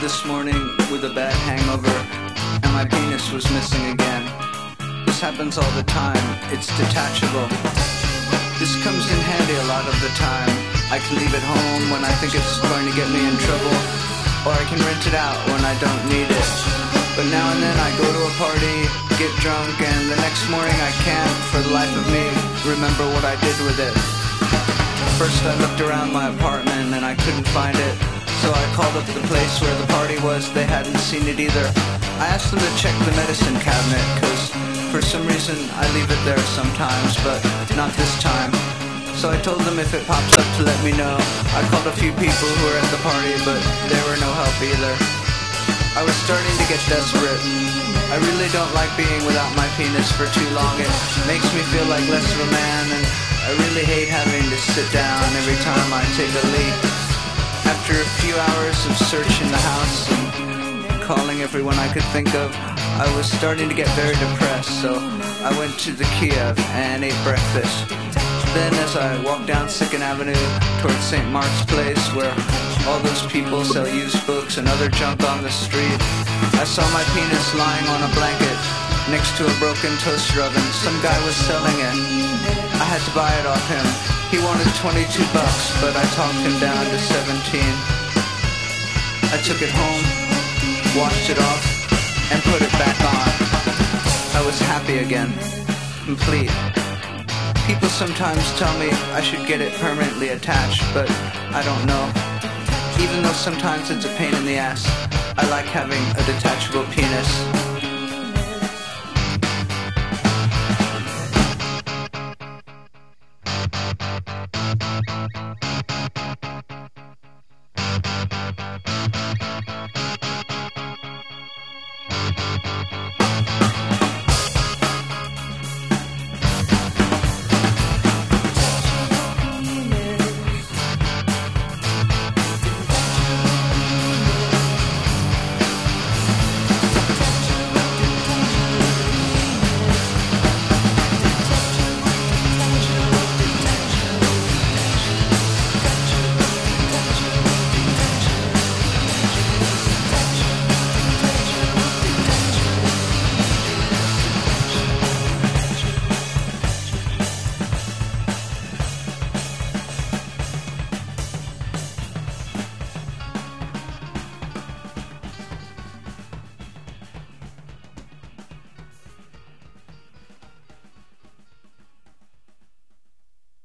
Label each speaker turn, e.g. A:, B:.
A: this morning with a bad hangover, and my penis was missing again. This happens all the time, it's detachable. This comes in handy a lot of the time. I can leave it home when I think it's going to get me in trouble, or I can rent it out when I don't need it. But now and then I go to a party, get drunk, and the next morning I can't, for the life of me, remember what I did with it. First I looked around my apartment and I couldn't find it. So I called up the place where the party was, they hadn't seen it either. I asked them to check the medicine cabinet, cause for some reason I leave it there sometimes, but not this time. So I told them if it pops up to let me know. I called a few people who were at the party, but they were no help either. I was starting to get desperate. I really don't like being without my penis for too long. It makes me feel like less of a man, and I really hate having to sit down every time I take a leak. After a few hours of searching the house and calling everyone I could think of, I was starting to get very depressed, so I went to the Kiev and ate breakfast. Then as I walked down Second Avenue towards St. Mark's Place, where all those people sell used books and other junk on the street, I saw my penis lying on a blanket next to a broken toaster oven. Some guy was selling it. I had to buy it off him. He wanted 22 bucks, but I talked him down to 17. I took it home, washed it off, and put it back on. I was happy again, complete. People sometimes tell me I should get it permanently attached, but I don't know. Even though sometimes it's a pain in the ass, I like having a detachable penis.